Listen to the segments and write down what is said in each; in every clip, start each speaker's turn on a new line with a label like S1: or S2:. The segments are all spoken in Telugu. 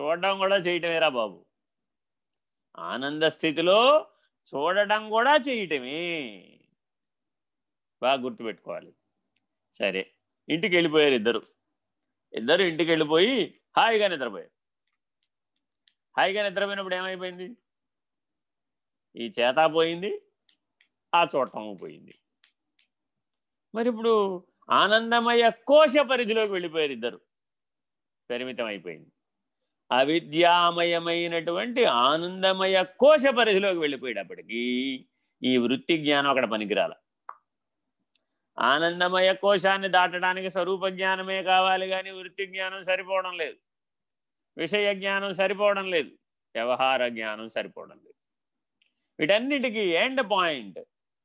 S1: చూడడం కూడా చేయటమేరా బాబు. ఆనంద స్థితిలో చూడటం కూడా చేయటమే. బాగా గుర్తుపెట్టుకోవాలి. సరే ఇంటికి వెళ్ళిపోయారు ఇద్దరు. ఇద్దరు ఇంటికి వెళ్ళిపోయి హాయిగా నిద్రపోయారు. హాయిగా నిద్రపోయినప్పుడు ఏమైపోయింది? ఈ చేత పోయింది ఆ చూడటం పోయింది. మరి ఇప్పుడు ఆనందమయ కోశ పరిధిలోకి వెళ్ళిపోయారు ఇద్దరు. పరిమితం అయిపోయింది అవిద్యామయమైనటువంటి ఆనందమయ కోశ పరిధిలోకి వెళ్ళిపోయేటప్పటికీ ఈ వృత్తి జ్ఞానం అక్కడ పనికిరాల. ఆనందమయ కోశాన్ని దాటడానికి స్వరూప జ్ఞానమే కావాలి కానీ వృత్తి జ్ఞానం సరిపోవడం లేదు. విషయ జ్ఞానం సరిపోవడం లేదు. వ్యవహార జ్ఞానం సరిపోవడం లేదు. వీటన్నిటికీ ఎండ్ పాయింట్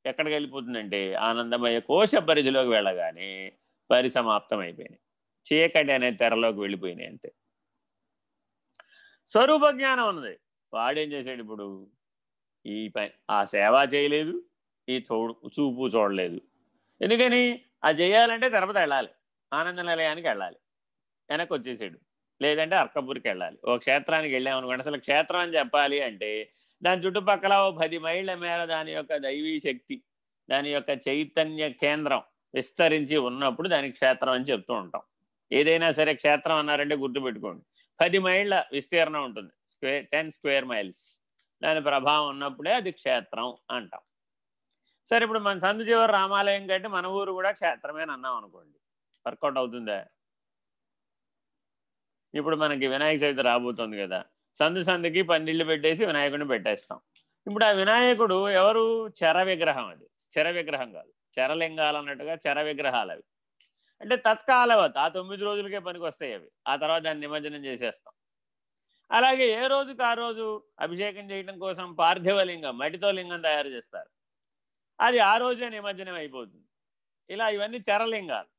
S1: ఎక్కడికి వెళ్ళిపోతుందంటే ఆనందమయ కోశ పరిధిలోకి వెళ్ళగానే పరిసమాప్తం అయిపోయినాయి చీకటి అనే తెరలోకి వెళ్ళిపోయినాయి అంతే. స్వరూప జ్ఞానం ఉన్నది. వాడేం చేశాడు ఇప్పుడు? ఈ పని ఆ సేవ చేయలేదు ఈ చూడు చూపు చూడలేదు. ఎందుకని? అది చేయాలంటే తిరుపతి వెళ్ళాలి. ఆనంద నిలయానికి వెళ్ళాలి. వెనక్కి వచ్చేసాడు. లేదంటే అర్కపూర్కి వెళ్ళాలి. ఓ క్షేత్రానికి వెళ్ళామనుకోండి అసలు క్షేత్రం అని చెప్పాలి అంటే దాని చుట్టుపక్కల ఓ పది మైళ్ళ మేర దాని యొక్క దైవీ శక్తి దాని యొక్క చైతన్య కేంద్రం విస్తరించి ఉన్నప్పుడు దానికి క్షేత్రం అని చెప్తూ ఉంటాం. ఏదైనా సరే క్షేత్రం అన్నారంటే గుర్తుపెట్టుకోండి. పది మైళ్ళ విస్తీర్ణం ఉంటుంది. Square ten square miles. దాని ప్రభావం ఉన్నప్పుడే అది క్షేత్రం అంటాం. సరే ఇప్పుడు మన సందుజీవర రామాలయం కంటే మన ఊరు కూడా క్షేత్రమే అన్నాం అనుకోండి. వర్కౌట్ అవుతుందా? ఇప్పుడు మనకి వినాయక చవితి రాబోతుంది కదా. సందు సందుకి పందిళ్ళు పెట్టేసి వినాయకుడిని పెట్టేస్తాం. ఇప్పుడు ఆ వినాయకుడు ఎవరు? చర విగ్రహం అది. స్థిర విగ్రహం కాదు. చరలింగాలు అన్నట్టుగా చర విగ్రహాలు అవి. అంటే తత్కాలవత్ ఆ తొమ్మిది రోజులకే పనికి వస్తాయి అవి. ఆ తర్వాత దాన్ని నిమజ్జనం చేసేస్తాం. అలాగే ఏ రోజుకి ఆ రోజు అభిషేకం చేయడం కోసం పార్థివ లింగం మటితో లింగం తయారు చేస్తారు. అది ఆ రోజే నిమజ్జనం అయిపోతుంది. ఇలా ఇవన్నీ చరలింగాలు.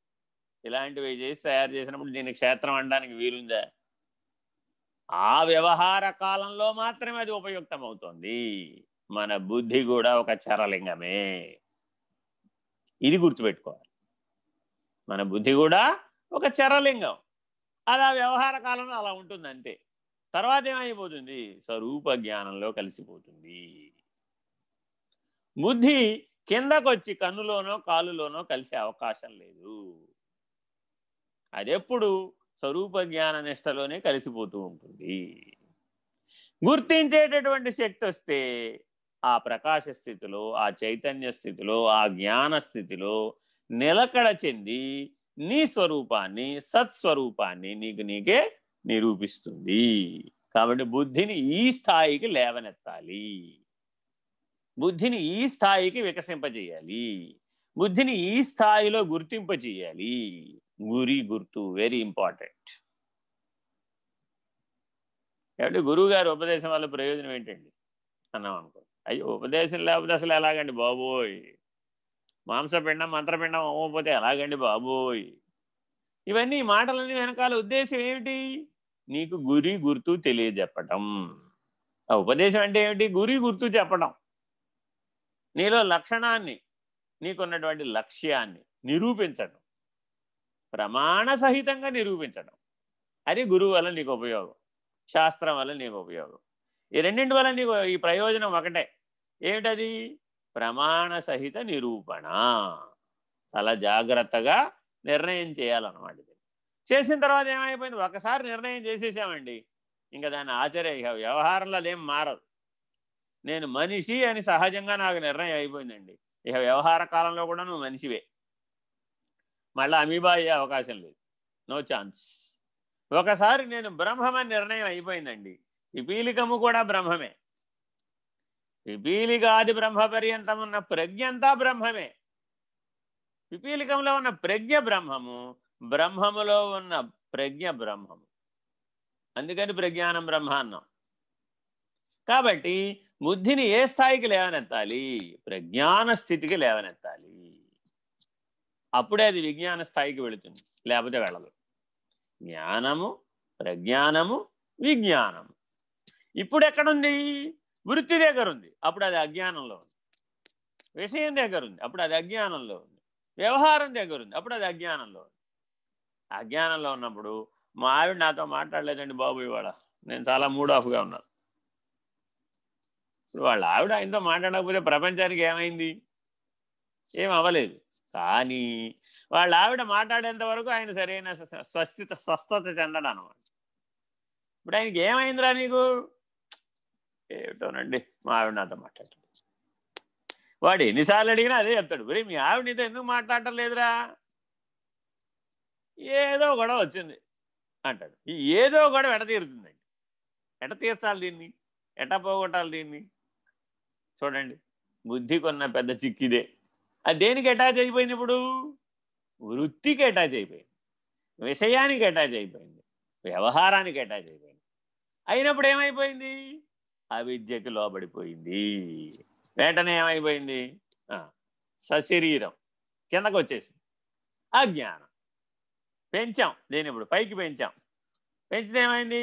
S1: ఇలాంటివి చేసి తయారు చేసినప్పుడు దీన్ని క్షేత్రం అనడానికి వీలుందా? ఆ వ్యవహార కాలంలో మాత్రమే అది ఉపయుక్తం అవుతుంది మన బుద్ధి కూడా ఒక చరలింగమే. ఇది గుర్తుపెట్టుకోవాలి. మన బుద్ధి కూడా ఒక చరలింగం. అలా వ్యవహార కాలంలో అలా ఉంటుంది అంతే. తర్వాత ఏమైపోతుంది? స్వరూప జ్ఞానంలో కలిసిపోతుంది. బుద్ధి కిందకొచ్చి కన్నులోనో కాలులోనో కలిసే అవకాశం లేదు. అదెప్పుడు స్వరూప జ్ఞాన నిష్టలోనే కలిసిపోతూ ఉంటుంది. గుర్తించేటటువంటి శక్తి వస్తే ఆ ప్రకాశ స్థితిలో ఆ చైతన్య స్థితిలో ఆ జ్ఞాన స్థితిలో నిలకడ చెంది నీ స్వరూపాన్ని సత్స్వరూపాన్ని నీకు నీకే నిరూపిస్తుంది. కాబట్టి బుద్ధిని ఈ స్థాయికి లేవనెత్తాలి. బుద్ధిని ఈ స్థాయికి వికసింపజేయాలి. బుద్ధిని ఈ స్థాయిలో గుర్తింపజేయాలి. గురి గుర్తు వెరీ ఇంపార్టెంట్. కాబట్టి గురువు గారి ఉపదేశం వల్ల ప్రయోజనం ఏంటండి? అన్నాం అనుకో అయ్యో ఉపదేశం లేకపోతే అసలు ఎలాగండి బాబోయ్? మాంసపిండం మంత్రపిండం అవ్వకపోతే ఎలాగండి బాబోయ్? ఇవన్నీ మాటలన్నీ వెనకాల ఉద్దేశం ఏమిటి? నీకు గురి గుర్తు తెలియజెప్పటం. ఆ ఉపదేశం అంటే ఏమిటి? గురి గుర్తు చెప్పడం నీలో లక్షణాన్ని నీకున్నటువంటి లక్ష్యాన్ని నిరూపించడం ప్రమాణ సహితంగా నిరూపించడం అది గురువు వల్ల నీకు ఉపయోగం. శాస్త్రం వల్ల నీకు ఉపయోగం. ఈ రెండింటి వల్ల నీకు ఈ ప్రయోజనం ఒకటే. ఏమిటది? ప్రమాణ సహిత నిరూపణ. చాలా జాగ్రత్తగా నిర్ణయం చేయాలన్నమాట ఇది. చేసిన తర్వాత ఏమైపోయింది? ఒకసారి నిర్ణయం చేసేసామండి. ఇంకా దాన్ని ఆచర్య వ్యవహారంలో అదేం మారదు. నేను మనిషి అని సహజంగా నాకు నిర్ణయం అయిపోయిందండి. ఇక వ్యవహార కాలంలో కూడా నువ్వు మనిషివే. మళ్ళీ అమీబా అయ్యే అవకాశం లేదు. No chance. ఒకసారి నేను బ్రహ్మమని నిర్ణయం అయిపోయిందండి. ఈ పీలికము కూడా బ్రహ్మమే. పిపీలికాది బ్రహ్మ పర్యంతం ఉన్న ప్రజ్ఞ అంతా బ్రహ్మమే. పిపీలికంలో ఉన్న ప్రజ్ఞ బ్రహ్మము బ్రహ్మములో ఉన్న ప్రజ్ఞ బ్రహ్మము. అందుకని ప్రజ్ఞానం బ్రహ్మ అన్నాం. కాబట్టి బుద్ధిని ఏ స్థాయికి లేవనెత్తాలి? ప్రజ్ఞాన స్థితికి లేవనెత్తాలి. అప్పుడే అది విజ్ఞాన స్థాయికి వెళుతుంది లేకపోతే వెళ్ళదు. జ్ఞానము ప్రజ్ఞానము విజ్ఞానము. ఇప్పుడు ఎక్కడుంది వృత్తి దగ్గర ఉంది. అప్పుడు అది అజ్ఞానంలో ఉంది. విషయం దగ్గర ఉంది. అప్పుడు అది అజ్ఞానంలో ఉంది. వ్యవహారం దగ్గర ఉంది. అప్పుడు అది అజ్ఞానంలో ఉంది. అజ్ఞానంలో ఉన్నప్పుడు మా ఆవిడ నాతో మాట్లాడలేదండి బాబు ఇవాళ. నేను చాలా మూడ్ ఆఫ్గా ఉన్నాను ఇప్పుడు వాళ్ళ ఆవిడ ఆయనతో మాట్లాడకపోతే ప్రపంచానికి ఏమైంది? ఏం అవ్వలేదు. కానీ వాళ్ళ ఆవిడ మాట్లాడేంత వరకు ఆయన సరైన స్వస్థిత స్వస్థత చెందడం అనమాట ఇప్పుడు ఆయనకి ఏమైందిరా నీకు? ఏమిటోనండి మా ఆవిడ నాతో మాట్లాడు వాడు ఎన్నిసార్లు అడిగినా అదే చెప్తాడు. మరి మీ ఆవిడ నీతో ఎందుకు మాట్లాడటం లేదురా? ఏదో గొడవ వచ్చింది అంటాడు. ఈ ఏదో గొడవ ఎట తీరుతుందండి? ఎట తీర్చాలి దీన్ని? ఎట పోగొట్టాలి దీన్ని? చూడండి. బుద్ధి కొన్న పెద్ద చిక్కిదే. అది దేనికి అటాచ్ అయిపోయింది ఇప్పుడు? వృత్తికి అటాచ్ అయిపోయింది. విషయానికి అటాచ్ అయిపోయింది. వ్యవహారానికి అటాచ్ అయిపోయింది. అయినప్పుడు ఏమైపోయింది? అవిద్యకి లోబడిపోయింది. వెంటనే ఏమైపోయింది? సశరీరం కిందకు వచ్చేసింది అజ్ఞానం. పెంచాం దేని ఇప్పుడు పైకి పెంచాం. పెంచితే ఏమైంది?